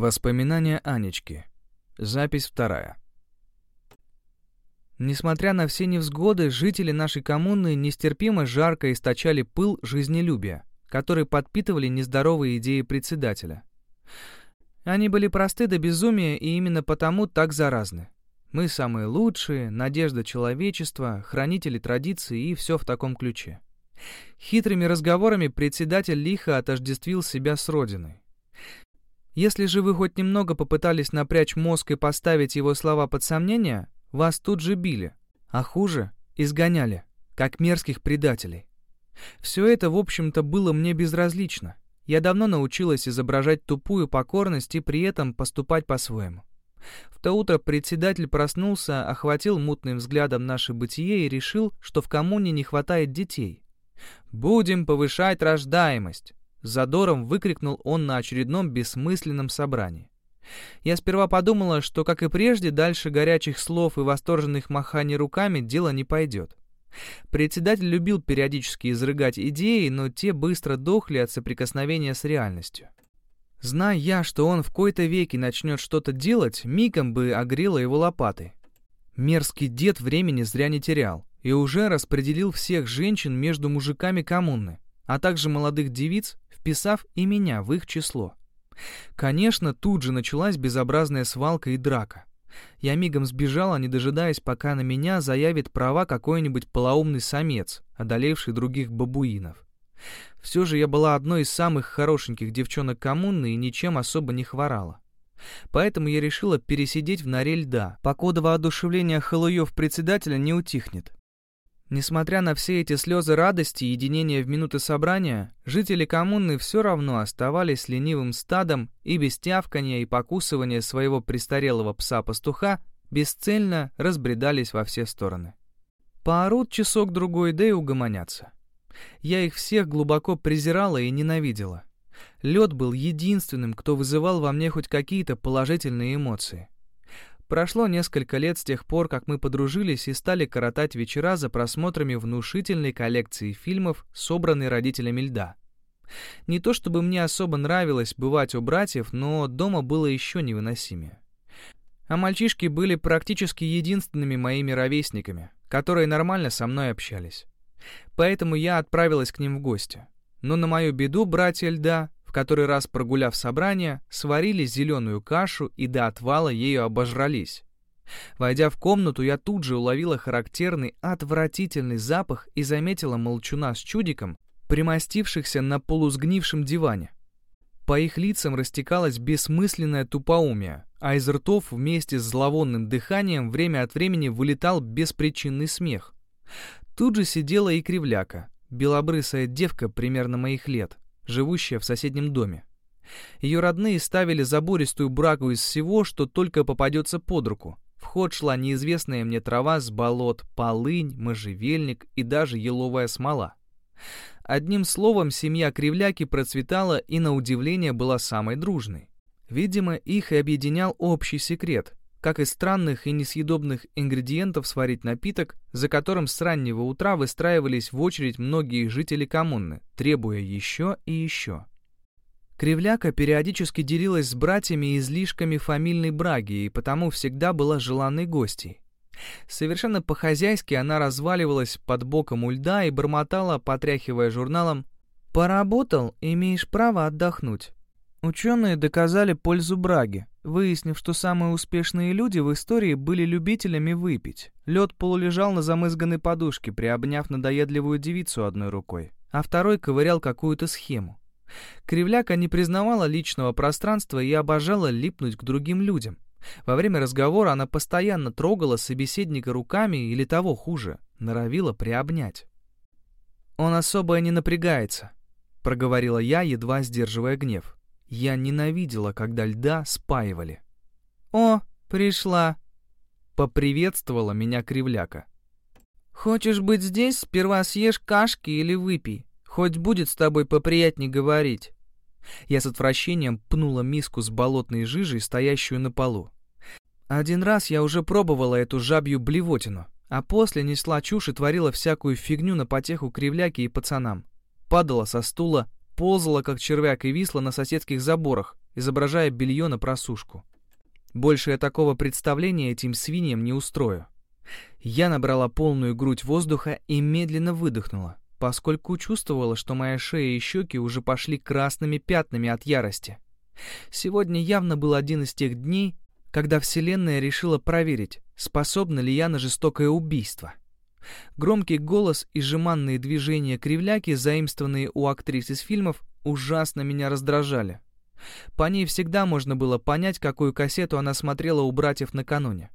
Воспоминания Анечки. Запись вторая. Несмотря на все невзгоды, жители нашей коммуны нестерпимо жарко источали пыл жизнелюбия, который подпитывали нездоровые идеи председателя. Они были просты до безумия и именно потому так заразны. Мы самые лучшие, надежда человечества, хранители традиций и все в таком ключе. Хитрыми разговорами председатель лихо отождествил себя с родиной. Если же вы хоть немного попытались напрячь мозг и поставить его слова под сомнение, вас тут же били, а хуже — изгоняли, как мерзких предателей. Все это, в общем-то, было мне безразлично. Я давно научилась изображать тупую покорность и при этом поступать по-своему. В то утро председатель проснулся, охватил мутным взглядом наше бытие и решил, что в коммуне не хватает детей. «Будем повышать рождаемость», задором выкрикнул он на очередном бессмысленном собрании. Я сперва подумала, что, как и прежде, дальше горячих слов и восторженных маханий руками дело не пойдет. Председатель любил периодически изрыгать идеи, но те быстро дохли от соприкосновения с реальностью. Зная я, что он в кои-то веки начнет что-то делать, мигом бы огрела его лопатой. Мерзкий дед времени зря не терял и уже распределил всех женщин между мужиками коммуны, а также молодых девиц вписав и меня в их число. Конечно, тут же началась безобразная свалка и драка. Я мигом сбежала, не дожидаясь, пока на меня заявит права какой-нибудь полоумный самец, одолевший других бабуинов. Все же я была одной из самых хорошеньких девчонок коммуны и ничем особо не хворала. Поэтому я решила пересидеть в норе льда, покуда воодушевление халуев председателя не утихнет. Несмотря на все эти слезы радости и единения в минуты собрания, жители коммуны все равно оставались ленивым стадом и без тявканья и покусывания своего престарелого пса-пастуха бесцельно разбредались во все стороны. Поорут часок-другой, да и угомонятся. Я их всех глубоко презирала и ненавидела. Лед был единственным, кто вызывал во мне хоть какие-то положительные эмоции. Прошло несколько лет с тех пор, как мы подружились и стали коротать вечера за просмотрами внушительной коллекции фильмов, собранной родителями льда. Не то чтобы мне особо нравилось бывать у братьев, но дома было еще невыносимее. А мальчишки были практически единственными моими ровесниками, которые нормально со мной общались. Поэтому я отправилась к ним в гости. Но на мою беду братья льда в который раз прогуляв собрание, сварили зеленую кашу и до отвала ею обожрались. Войдя в комнату, я тут же уловила характерный отвратительный запах и заметила молчуна с чудиком, примостившихся на полусгнившем диване. По их лицам растекалось бессмысленное тупоумие, а из ртов вместе с зловонным дыханием время от времени вылетал беспричинный смех. Тут же сидела и кривляка, белобрысая девка примерно моих лет, живущая в соседнем доме. Ее родные ставили забористую брагу из всего, что только попадется под руку. В ход шла неизвестная мне трава с болот, полынь, можжевельник и даже еловая смола. Одним словом, семья Кривляки процветала и, на удивление, была самой дружной. Видимо, их и объединял общий секрет, как из странных и несъедобных ингредиентов сварить напиток, за которым с раннего утра выстраивались в очередь многие жители коммуны, требуя еще и еще. Кривляка периодически делилась с братьями излишками фамильной браги и потому всегда была желанной гостьей. Совершенно по-хозяйски она разваливалась под боком у льда и бормотала, потряхивая журналом «Поработал, имеешь право отдохнуть». Ученые доказали пользу браги, выяснив, что самые успешные люди в истории были любителями выпить. Лед полулежал на замызганной подушке, приобняв надоедливую девицу одной рукой, а второй ковырял какую-то схему. Кривляка не признавала личного пространства и обожала липнуть к другим людям. Во время разговора она постоянно трогала собеседника руками или того хуже, норовила приобнять. «Он особо не напрягается», — проговорила я, едва сдерживая гнев. Я ненавидела, когда льда спаивали. «О, пришла!» — поприветствовала меня кривляка. «Хочешь быть здесь, сперва съешь кашки или выпей. Хоть будет с тобой поприятней говорить». Я с отвращением пнула миску с болотной жижей, стоящую на полу. Один раз я уже пробовала эту жабью блевотину, а после несла чушь и творила всякую фигню на потеху кривляки и пацанам. Падала со стула, ползала, как червяк, и висла на соседских заборах, изображая белье на просушку. Больше я такого представления этим свиньям не устрою. Я набрала полную грудь воздуха и медленно выдохнула, поскольку чувствовала, что моя шея и щеки уже пошли красными пятнами от ярости. Сегодня явно был один из тех дней, когда Вселенная решила проверить, способна ли я на жестокое убийство. Громкий голос и жеманные движения кривляки, заимствованные у актрис из фильмов, ужасно меня раздражали. По ней всегда можно было понять, какую кассету она смотрела у братьев накануне.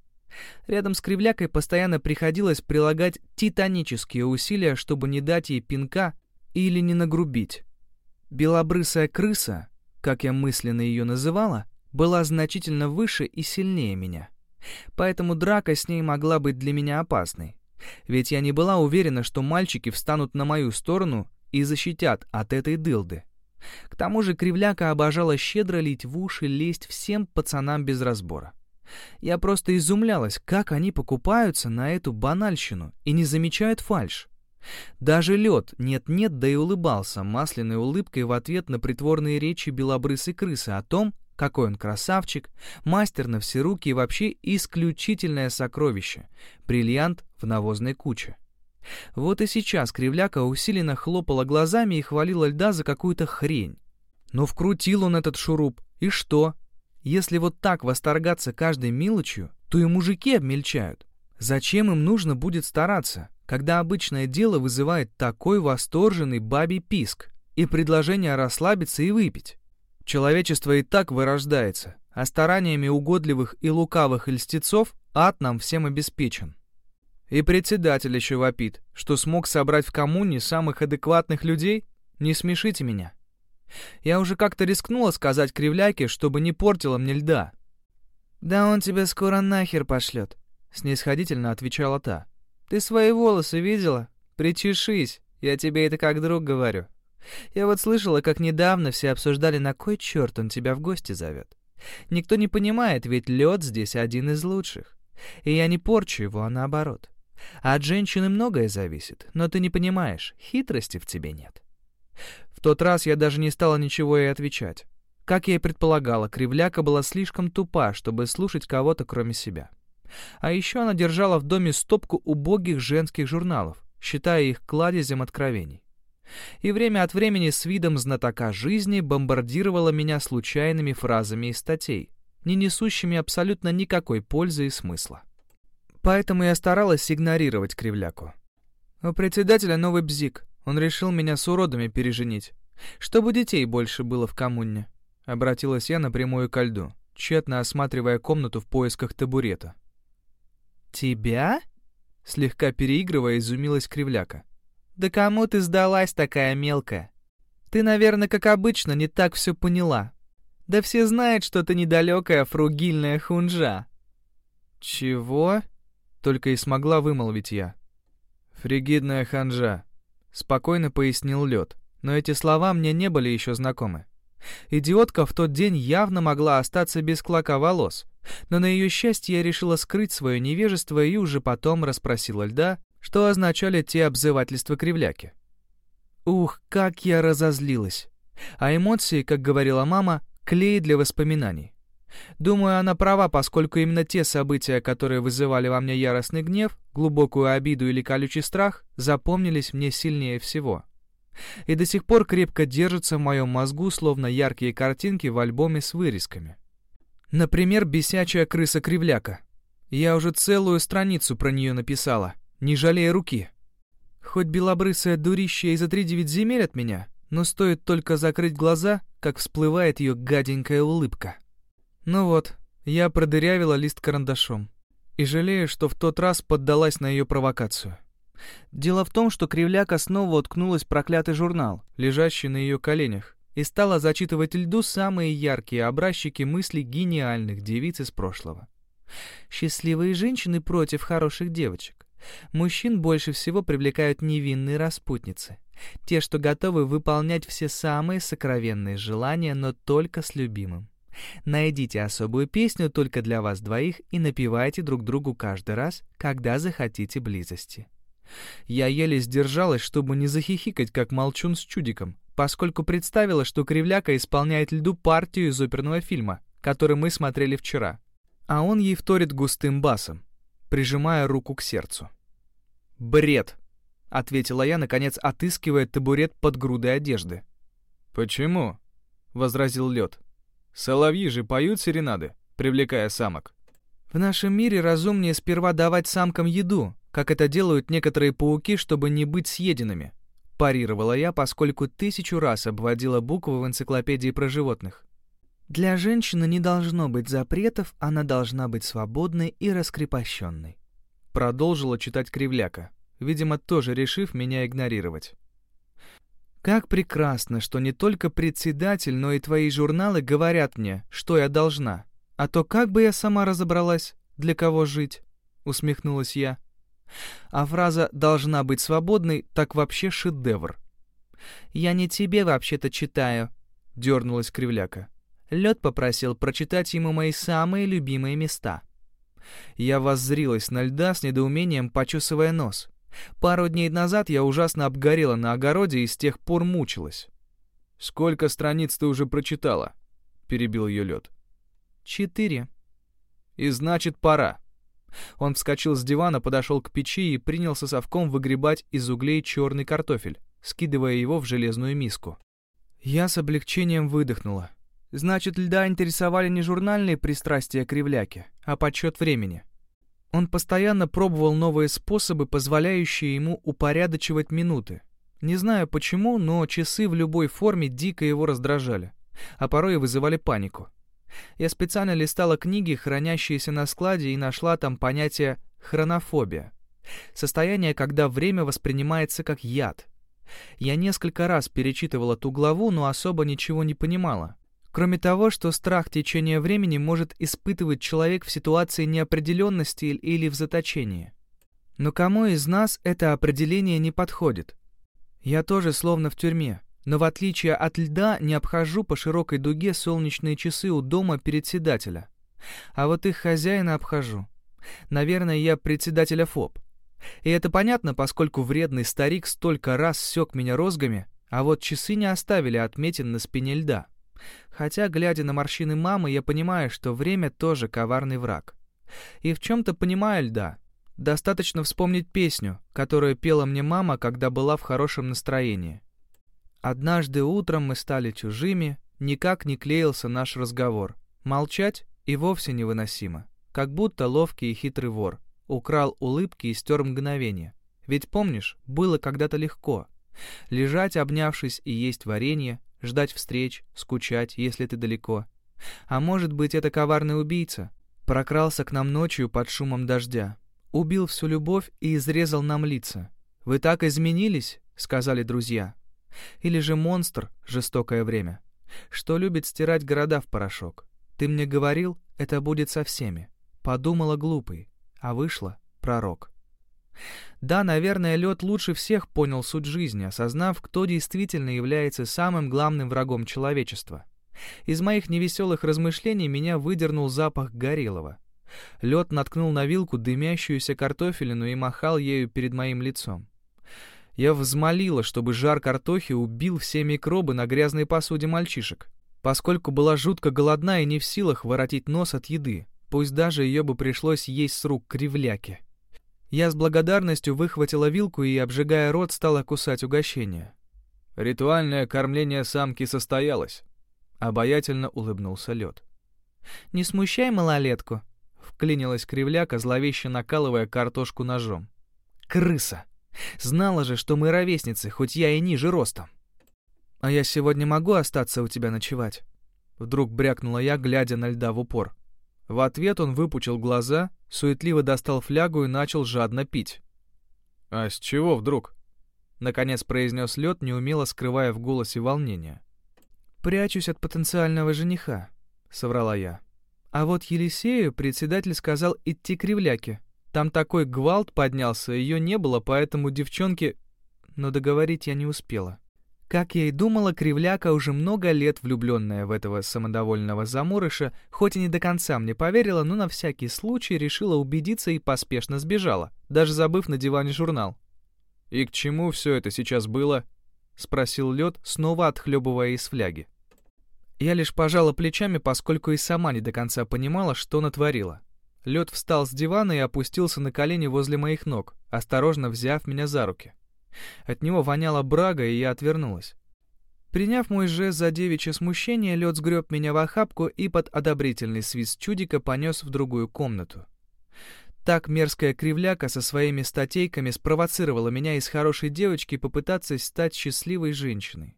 Рядом с кривлякой постоянно приходилось прилагать титанические усилия, чтобы не дать ей пинка или не нагрубить. Белобрысая крыса, как я мысленно ее называла, была значительно выше и сильнее меня. Поэтому драка с ней могла быть для меня опасной. Ведь я не была уверена, что мальчики встанут на мою сторону и защитят от этой дылды. К тому же Кривляка обожала щедро лить в уши, лезть всем пацанам без разбора. Я просто изумлялась, как они покупаются на эту банальщину и не замечают фальшь. Даже лед нет-нет, да и улыбался масляной улыбкой в ответ на притворные речи белобрысой крысы о том, какой он красавчик, мастер на все руки и вообще исключительное сокровище, бриллиант в навозной куче. Вот и сейчас Кривляка усиленно хлопала глазами и хвалила льда за какую-то хрень. Но вкрутил он этот шуруп, и что? Если вот так восторгаться каждой мелочью, то и мужики обмельчают. Зачем им нужно будет стараться, когда обычное дело вызывает такой восторженный бабий писк и предложение расслабиться и выпить? Человечество и так вырождается, а стараниями угодливых и лукавых льстецов ад нам всем обеспечен. И председатель еще вопит, что смог собрать в коммуне самых адекватных людей? Не смешите меня. Я уже как-то рискнула сказать кривляке, чтобы не портила мне льда. «Да он тебя скоро нахер пошлет», — снисходительно отвечала та. «Ты свои волосы видела? Причешись, я тебе это как друг говорю. Я вот слышала, как недавно все обсуждали, на кой черт он тебя в гости зовет. Никто не понимает, ведь лед здесь один из лучших. И я не порчу его, а наоборот. От женщины многое зависит, но ты не понимаешь, хитрости в тебе нет. В тот раз я даже не стала ничего ей отвечать. Как я и предполагала, кривляка была слишком тупа, чтобы слушать кого-то кроме себя. А еще она держала в доме стопку убогих женских журналов, считая их кладезем откровений. И время от времени с видом знатока жизни бомбардировала меня случайными фразами из статей, не несущими абсолютно никакой пользы и смысла. Поэтому я старалась игнорировать кривляку. У председателя новый бзик. Он решил меня с уродами переженить. Чтобы детей больше было в коммуне. Обратилась я напрямую ко льду, тщетно осматривая комнату в поисках табурета. «Тебя?» Слегка переигрывая, изумилась кривляка. «Да кому ты сдалась такая мелкая? Ты, наверное, как обычно, не так все поняла. Да все знают, что ты недалекая фругильная хунжа». «Чего?» Только и смогла вымолвить я. «Фригидная ханжа», — спокойно пояснил лед, но эти слова мне не были еще знакомы. Идиотка в тот день явно могла остаться без клока волос, но на ее счастье я решила скрыть свое невежество и уже потом расспросила льда, что означали те обзывательства кривляки. Ух, как я разозлилась! А эмоции, как говорила мама, клей для воспоминаний. Думаю, она права, поскольку именно те события, которые вызывали во мне яростный гнев, глубокую обиду или колючий страх, запомнились мне сильнее всего. И до сих пор крепко держатся в моем мозгу, словно яркие картинки в альбоме с вырезками. Например, «Бесячая крыса-кривляка». Я уже целую страницу про нее написала, не жалея руки. Хоть белобрысая дурища и за три девять земель от меня, но стоит только закрыть глаза, как всплывает ее гаденькая улыбка. Ну вот, я продырявила лист карандашом. И жалею, что в тот раз поддалась на ее провокацию. Дело в том, что кривляка снова уткнулась проклятый журнал, лежащий на ее коленях, и стала зачитывать льду самые яркие образчики мыслей гениальных девиц из прошлого. Счастливые женщины против хороших девочек. Мужчин больше всего привлекают невинные распутницы. Те, что готовы выполнять все самые сокровенные желания, но только с любимым. Найдите особую песню только для вас двоих и напевайте друг другу каждый раз, когда захотите близости. Я еле сдержалась, чтобы не захихикать, как молчун с чудиком, поскольку представила, что Кривляка исполняет льду партию из оперного фильма, который мы смотрели вчера. А он ей вторит густым басом, прижимая руку к сердцу. «Бред!» — ответила я, наконец отыскивая табурет под грудой одежды. «Почему?» — возразил лед. «Соловьи же поют серенады, привлекая самок». «В нашем мире разумнее сперва давать самкам еду, как это делают некоторые пауки, чтобы не быть съеденными», — парировала я, поскольку тысячу раз обводила буквы в энциклопедии про животных. «Для женщины не должно быть запретов, она должна быть свободной и раскрепощенной», — продолжила читать Кривляка, видимо, тоже решив меня игнорировать. Как прекрасно, что не только председатель, но и твои журналы говорят мне, что я должна. А то как бы я сама разобралась, для кого жить?» — усмехнулась я. А фраза «должна быть свободной» так вообще шедевр. «Я не тебе вообще-то читаю», — дернулась Кривляка. Лед попросил прочитать ему мои самые любимые места. Я воззрилась на льда с недоумением, почесывая нос. Пару дней назад я ужасно обгорела на огороде и с тех пор мучилась. «Сколько страниц ты уже прочитала?» — перебил ее лед. «Четыре». «И значит, пора». Он вскочил с дивана, подошел к печи и принялся совком выгребать из углей черный картофель, скидывая его в железную миску. Я с облегчением выдохнула. Значит, льда интересовали не журнальные пристрастия кривляки, а подсчет времени. Он постоянно пробовал новые способы, позволяющие ему упорядочивать минуты. Не знаю почему, но часы в любой форме дико его раздражали, а порой и вызывали панику. Я специально листала книги, хранящиеся на складе, и нашла там понятие «хронофобия». Состояние, когда время воспринимается как яд. Я несколько раз перечитывала ту главу, но особо ничего не понимала. Кроме того, что страх течения времени может испытывать человек в ситуации неопределенности или в заточении. Но кому из нас это определение не подходит? Я тоже словно в тюрьме, но в отличие от льда не обхожу по широкой дуге солнечные часы у дома председателя. А вот их хозяина обхожу. Наверное, я председателя ФОП. И это понятно, поскольку вредный старик столько раз сёк меня розгами, а вот часы не оставили отметин на спине льда. Хотя, глядя на морщины мамы, я понимаю, что время тоже коварный враг. И в чем-то понимаю льда. Достаточно вспомнить песню, которую пела мне мама, когда была в хорошем настроении. Однажды утром мы стали чужими, никак не клеился наш разговор. Молчать и вовсе невыносимо. Как будто ловкий и хитрый вор. Украл улыбки и стер мгновение. Ведь помнишь, было когда-то легко. Лежать, обнявшись, и есть варенье, ждать встреч, скучать, если ты далеко. А может быть, это коварный убийца? Прокрался к нам ночью под шумом дождя. Убил всю любовь и изрезал нам лица. «Вы так изменились?» — сказали друзья. Или же монстр, жестокое время, что любит стирать города в порошок. Ты мне говорил, это будет со всеми. Подумала глупый, а вышло пророк. Да, наверное, лед лучше всех понял суть жизни, осознав, кто действительно является самым главным врагом человечества. Из моих невеселых размышлений меня выдернул запах горелого. Лед наткнул на вилку дымящуюся картофелину и махал ею перед моим лицом. Я взмолила, чтобы жар картохи убил все микробы на грязной посуде мальчишек, поскольку была жутко голодна и не в силах воротить нос от еды, пусть даже ее бы пришлось есть с рук кривляки. Я с благодарностью выхватила вилку и, обжигая рот, стала кусать угощение. «Ритуальное кормление самки состоялось», — обаятельно улыбнулся лед. «Не смущай малолетку», — вклинилась кривляка, зловеще накалывая картошку ножом. «Крыса! Знала же, что мы ровесницы, хоть я и ниже ростом». «А я сегодня могу остаться у тебя ночевать?» Вдруг брякнула я, глядя на льда в упор. В ответ он выпучил глаза, суетливо достал флягу и начал жадно пить. «А с чего вдруг?» Наконец произнес лед, неумело скрывая в голосе волнение. «Прячусь от потенциального жениха», — соврала я. А вот Елисею председатель сказал идти к Кривляке. Там такой гвалт поднялся, ее не было, поэтому девчонки... Но договорить я не успела. Как я и думала, Кривляка, уже много лет влюбленная в этого самодовольного заморыша, хоть и не до конца мне поверила, но на всякий случай решила убедиться и поспешно сбежала, даже забыв на диване журнал. «И к чему все это сейчас было?» — спросил лед, снова отхлебывая из фляги. Я лишь пожала плечами, поскольку и сама не до конца понимала, что натворила. Лед встал с дивана и опустился на колени возле моих ног, осторожно взяв меня за руки. От него воняло брага, и я отвернулась. Приняв мой жест за девичье смущение, лед сгреб меня в охапку и под одобрительный свист чудика понес в другую комнату. Так мерзкая кривляка со своими статейками спровоцировала меня из хорошей девочки попытаться стать счастливой женщиной.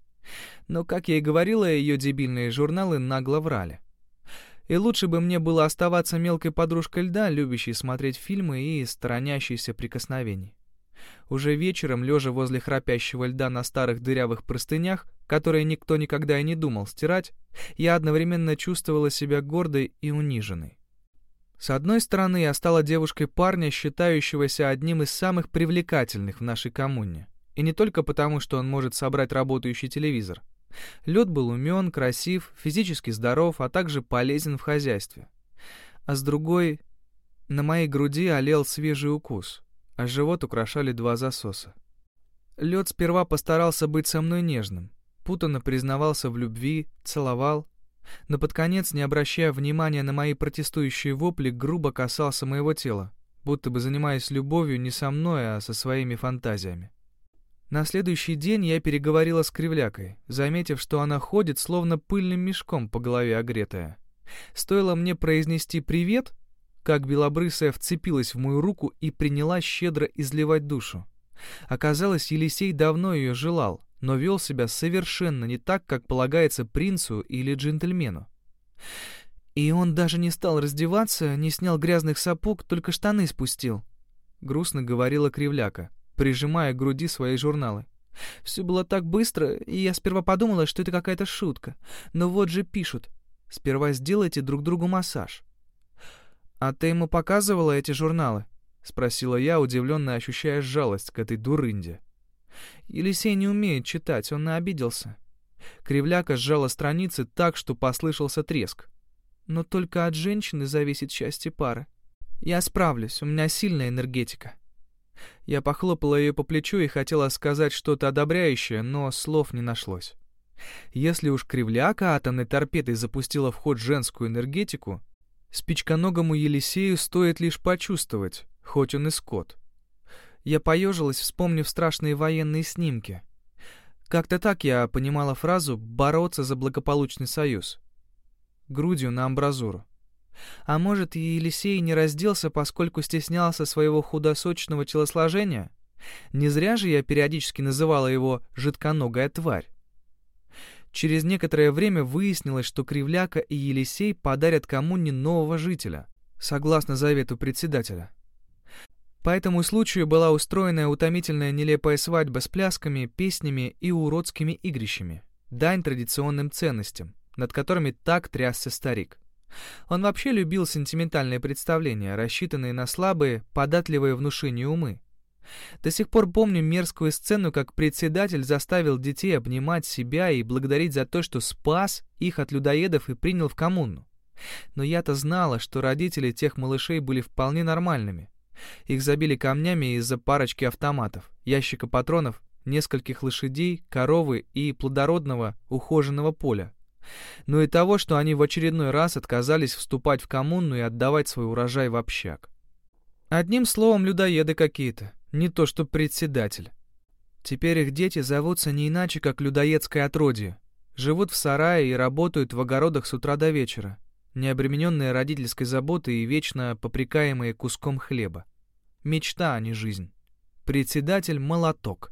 Но, как я и говорила, ее дебильные журналы нагло врали. И лучше бы мне было оставаться мелкой подружкой льда, любящей смотреть фильмы и сторонящейся прикосновений. Уже вечером, лежа возле храпящего льда на старых дырявых простынях, которые никто никогда и не думал стирать, я одновременно чувствовала себя гордой и униженной. С одной стороны, я стала девушкой парня, считающегося одним из самых привлекательных в нашей коммуне. И не только потому, что он может собрать работающий телевизор. Лед был умен, красив, физически здоров, а также полезен в хозяйстве. А с другой, на моей груди олел свежий укус, а живот украшали два засоса. Лед сперва постарался быть со мной нежным, путанно признавался в любви, целовал, но под конец, не обращая внимания на мои протестующие вопли, грубо касался моего тела, будто бы занимаясь любовью не со мной, а со своими фантазиями. На следующий день я переговорила с Кривлякой, заметив, что она ходит, словно пыльным мешком по голове огретая. Стоило мне произнести «привет», как белобрысая вцепилась в мою руку и приняла щедро изливать душу. Оказалось, Елисей давно ее желал, но вел себя совершенно не так, как полагается принцу или джентльмену. И он даже не стал раздеваться, не снял грязных сапог, только штаны спустил. Грустно говорила Кривляка прижимая к груди свои журналы. Все было так быстро, и я сперва подумала, что это какая-то шутка. Но вот же пишут. Сперва сделайте друг другу массаж. «А ты ему показывала эти журналы?» — спросила я, удивленно ощущая жалость к этой дурынде. Елисей не умеет читать, он обиделся. Кривляка сжала страницы так, что послышался треск. Но только от женщины зависит счастье пары. Я справлюсь, у меня сильная энергетика. Я похлопала ее по плечу и хотела сказать что-то одобряющее, но слов не нашлось. Если уж кривляка атомной торпедой запустила в ход женскую энергетику, спичконогому Елисею стоит лишь почувствовать, хоть он и скот. Я поежилась, вспомнив страшные военные снимки. Как-то так я понимала фразу «бороться за благополучный союз». Грудью на амбразуру. А может, и Елисей не разделся, поскольку стеснялся своего худосочного телосложения? Не зря же я периодически называла его «жидконогая тварь». Через некоторое время выяснилось, что Кривляка и Елисей подарят коммуне нового жителя, согласно завету председателя. По этому случаю была устроена утомительная нелепая свадьба с плясками, песнями и уродскими игрищами, дань традиционным ценностям, над которыми так трясся старик. Он вообще любил сентиментальные представления, рассчитанные на слабые, податливые внушения умы. До сих пор помню мерзкую сцену, как председатель заставил детей обнимать себя и благодарить за то, что спас их от людоедов и принял в коммуну. Но я-то знала, что родители тех малышей были вполне нормальными. Их забили камнями из-за парочки автоматов, ящика патронов, нескольких лошадей, коровы и плодородного, ухоженного поля но и того, что они в очередной раз отказались вступать в коммуну и отдавать свой урожай в общак. Одним словом, людоеды какие-то, не то что председатель. Теперь их дети зовутся не иначе, как людоедское отродье. Живут в сарае и работают в огородах с утра до вечера, не обремененные родительской заботой и вечно попрекаемые куском хлеба. Мечта, а не жизнь. Председатель — молоток.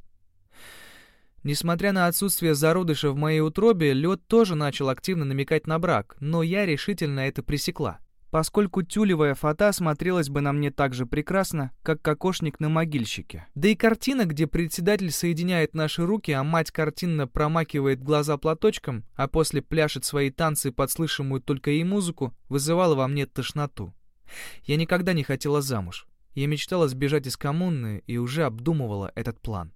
Несмотря на отсутствие зародыша в моей утробе, лед тоже начал активно намекать на брак, но я решительно это пресекла, поскольку тюлевая фата смотрелась бы на мне так же прекрасно, как кокошник на могильщике. Да и картина, где председатель соединяет наши руки, а мать картинно промакивает глаза платочком, а после пляшет свои танцы под слышимую только ей музыку, вызывала во мне тошноту. Я никогда не хотела замуж. Я мечтала сбежать из коммуны и уже обдумывала этот план.